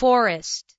forest.